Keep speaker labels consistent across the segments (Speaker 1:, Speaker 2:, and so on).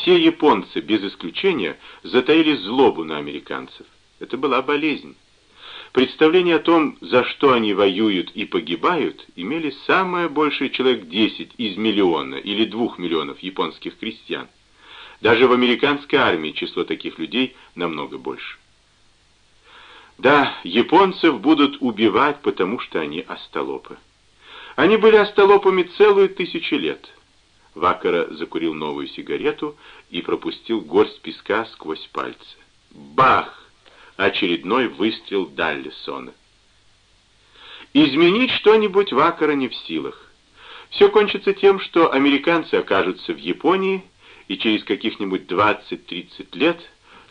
Speaker 1: все японцы, без исключения, затаили злобу на американцев. Это была болезнь. Представление о том, за что они воюют и погибают, имели самое большее человек 10 из миллиона или двух миллионов японских крестьян. Даже в американской армии число таких людей намного больше. Да, японцев будут убивать, потому что они остолопы. Они были остолопами целую тысячу лет. Вакара закурил новую сигарету и пропустил горсть песка сквозь пальцы. Бах! Очередной выстрел Даллисона. Изменить что-нибудь Вакара не в силах. Все кончится тем, что американцы окажутся в Японии, и через каких-нибудь 20-30 лет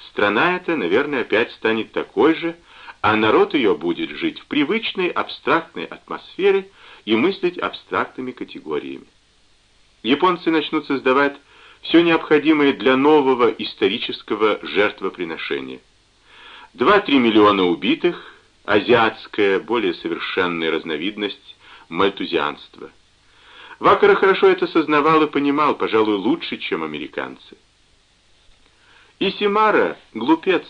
Speaker 1: страна эта, наверное, опять станет такой же, а народ ее будет жить в привычной абстрактной атмосфере и мыслить абстрактными категориями. Японцы начнут создавать все необходимое для нового исторического жертвоприношения. 2-3 миллиона убитых, азиатская, более совершенная разновидность мальтузианства. Вакара хорошо это сознавал и понимал, пожалуй, лучше, чем американцы. Исимара — глупец,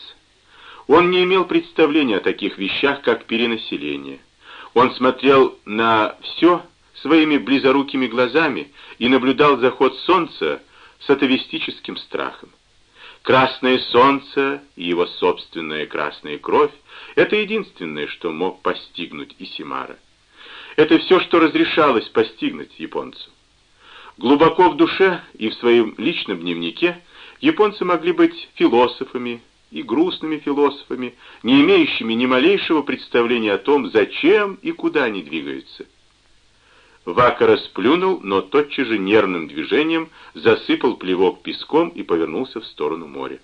Speaker 1: он не имел представления о таких вещах, как перенаселение. Он смотрел на все своими близорукими глазами и наблюдал заход солнца с атовистическим страхом. Красное солнце и его собственная красная кровь — это единственное, что мог постигнуть Исимара. Это все, что разрешалось постигнуть японцу. Глубоко в душе и в своем личном дневнике японцы могли быть философами, и грустными философами, не имеющими ни малейшего представления о том, зачем и куда они двигаются. Вака расплюнул, но тотчас же нервным движением засыпал плевок песком и повернулся в сторону моря.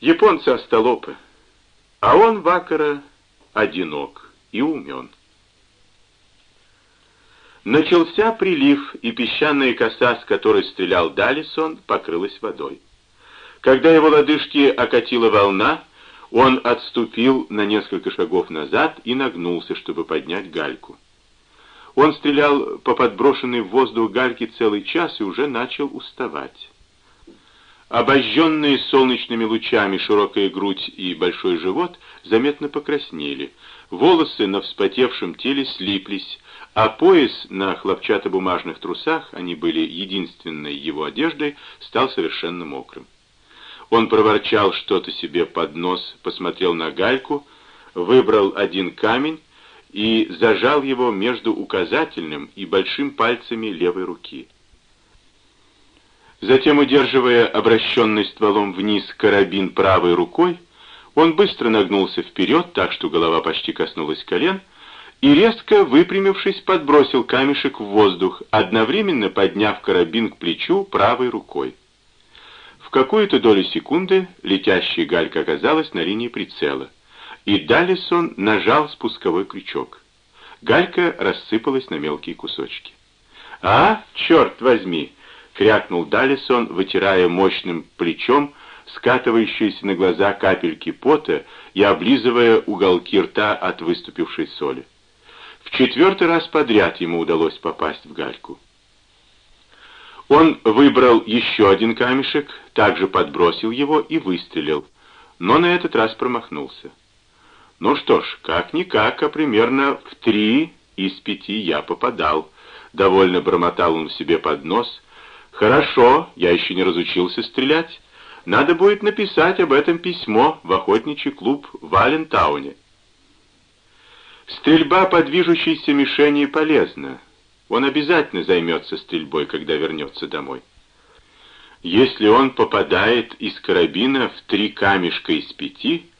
Speaker 1: Японцы остолопы, а он, Вакара, одинок и умен. Начался прилив, и песчаная коса, с которой стрелял Далисон, покрылась водой. Когда его лодыжки окатила волна, он отступил на несколько шагов назад и нагнулся, чтобы поднять гальку. Он стрелял по подброшенной в воздух гальке целый час и уже начал уставать. Обожженные солнечными лучами широкая грудь и большой живот заметно покраснели, волосы на вспотевшем теле слиплись, а пояс на хлопчатобумажных трусах, они были единственной его одеждой, стал совершенно мокрым. Он проворчал что-то себе под нос, посмотрел на гальку, выбрал один камень и зажал его между указательным и большим пальцами левой руки. Затем, удерживая обращенный стволом вниз карабин правой рукой, он быстро нагнулся вперед, так что голова почти коснулась колен, и резко, выпрямившись, подбросил камешек в воздух, одновременно подняв карабин к плечу правой рукой какую-то долю секунды летящая галька оказалась на линии прицела, и Даллисон нажал спусковой крючок. Галька рассыпалась на мелкие кусочки. «А, черт возьми!» — крякнул Даллисон, вытирая мощным плечом скатывающиеся на глаза капельки пота и облизывая уголки рта от выступившей соли. В четвертый раз подряд ему удалось попасть в гальку. Он выбрал еще один камешек, также подбросил его и выстрелил, но на этот раз промахнулся. Ну что ж, как-никак, а примерно в три из пяти я попадал. Довольно бормотал он себе под нос. Хорошо, я еще не разучился стрелять. Надо будет написать об этом письмо в охотничий клуб в Алентауне. Стрельба по движущейся мишени полезна. Он обязательно займется стрельбой, когда вернется домой. Если он попадает из карабина в три камешка из пяти,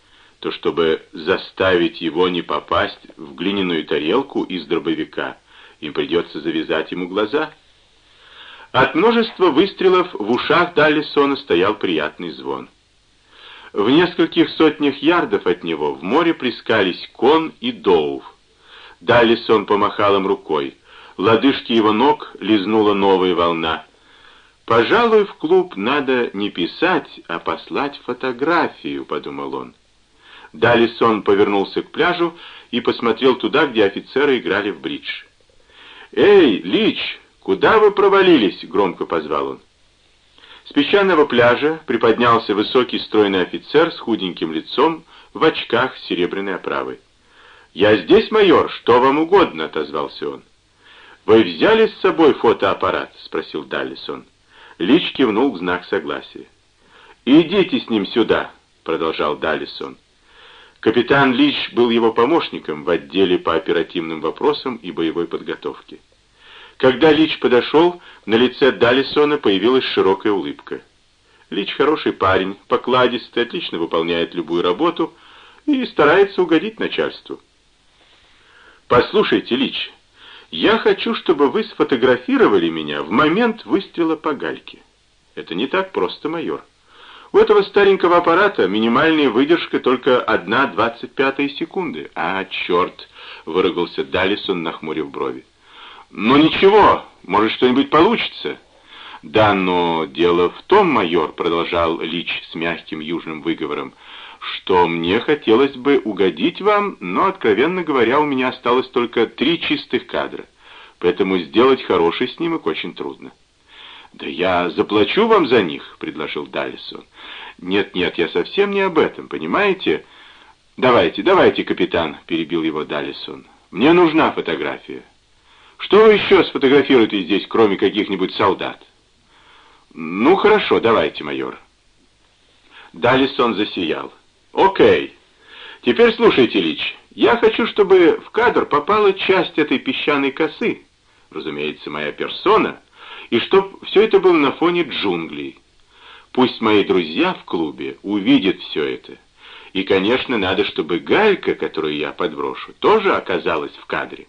Speaker 1: то чтобы заставить его не попасть в глиняную тарелку из дробовика, им придется завязать ему глаза. От множества выстрелов в ушах Даллисона стоял приятный звон. В нескольких сотнях ярдов от него в море плескались Кон и Доув. Даллисон помахал им рукой. Лодыжки его ног лизнула новая волна. «Пожалуй, в клуб надо не писать, а послать фотографию», — подумал он. Далисон повернулся к пляжу и посмотрел туда, где офицеры играли в бридж. «Эй, Лич, куда вы провалились?» — громко позвал он. С песчаного пляжа приподнялся высокий стройный офицер с худеньким лицом в очках серебряной оправой. «Я здесь, майор, что вам угодно?» — отозвался он. «Вы взяли с собой фотоаппарат?» — спросил Даллисон. Лич кивнул в знак согласия. «Идите с ним сюда», — продолжал Даллисон. Капитан Лич был его помощником в отделе по оперативным вопросам и боевой подготовке. Когда Лич подошел, на лице Даллисона появилась широкая улыбка. Лич хороший парень, покладистый, отлично выполняет любую работу и старается угодить начальству. «Послушайте, Лич, я хочу, чтобы вы сфотографировали меня в момент выстрела по гальке. Это не так просто, майор. У этого старенького аппарата минимальная выдержка только одна двадцать пятая секунды. А, черт, выругался Далисон, нахмурив брови. Ну ничего, может что-нибудь получится. Да, но дело в том, майор, продолжал Лич с мягким южным выговором, что мне хотелось бы угодить вам, но, откровенно говоря, у меня осталось только три чистых кадра, поэтому сделать хороший снимок очень трудно. «Да я заплачу вам за них», — предложил Даллисон. «Нет-нет, я совсем не об этом, понимаете?» «Давайте, давайте, капитан», — перебил его Даллисон. «Мне нужна фотография. Что вы еще сфотографируете здесь, кроме каких-нибудь солдат?» «Ну, хорошо, давайте, майор». Даллисон засиял. «Окей. Теперь слушайте, Лич. Я хочу, чтобы в кадр попала часть этой песчаной косы. Разумеется, моя персона. И чтоб все это было на фоне джунглей. Пусть мои друзья в клубе увидят все это. И, конечно, надо, чтобы галька, которую я подброшу, тоже оказалась в кадре.